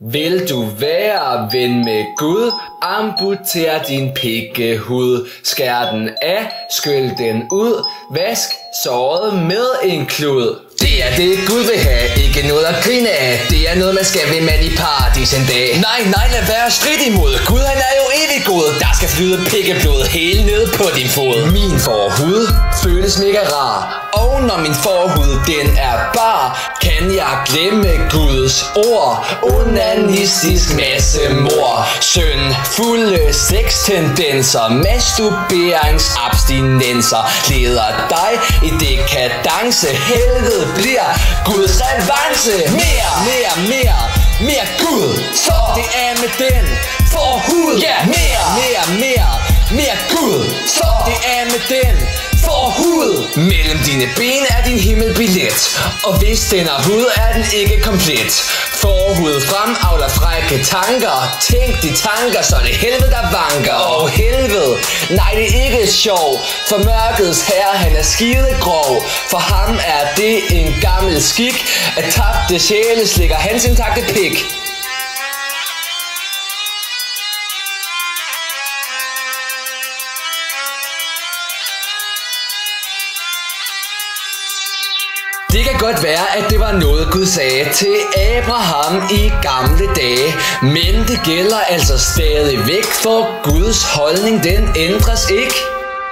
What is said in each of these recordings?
Vil du være ven med Gud, amputer din pikkehud, skær den af, skyld den ud, vask såret med en klud. Det er det Gud vil have, ikke noget at grine af. Det er noget man skal ved man i paradis en dag. Nej, nej, lad være strid imod. Gud han er jo evig god Der skal flyde pikkeblod helt ned på din fod. Min forhud føles mega rar. Og når min forhud den er bar Kan jeg glemme Guds ord. Onanistisk masse mor. Søn, fulde sextendenser Masturberingsabstinenser Leder dig i dekadence Helvede bliver Guds revanche. Mere, mere, mere, mere Gud. Så det er med den. Forhud yeah. Mere, mere, mere, mere Gud. Så det er med den. Forhud Mellem dine ben er din himmelbillet Og hvis den er hud, er den ikke komplet. Forhud frem avler frække tanker. Tænk de tanker, så det helvede der vanker nej det er ikke sjov For mørkets herre, han er skide grov For ham er det en gammel skik At tabte sjæle slikker hans intakte pik. Kan godt være, at det var noget Gud sagde til Abraham i gamle dage. Men det gælder altså stadig væk, for Guds holdning den ændres ikke.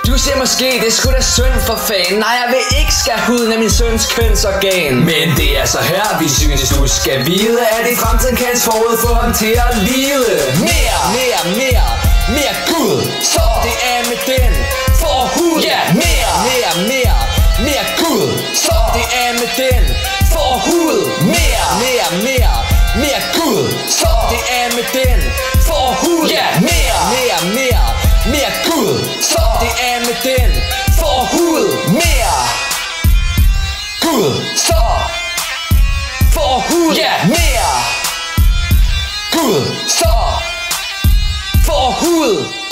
Du siger måske, det skulle da synd for fanden. Nej, jeg vil ikke skære huden af min søns kønsorgan Men det er så her, vi synes, du skal vide At i fremtiden kan forud få ham til at lide Mere, mere, mere, mere Mere, mere, mere, Gud. Så det er med den. Forhud yeah. Mere, mere, mere, mere Gud. Så det er med den. Forhud Mere Gud. Så forhud yeah. Mere Gud. Så forhud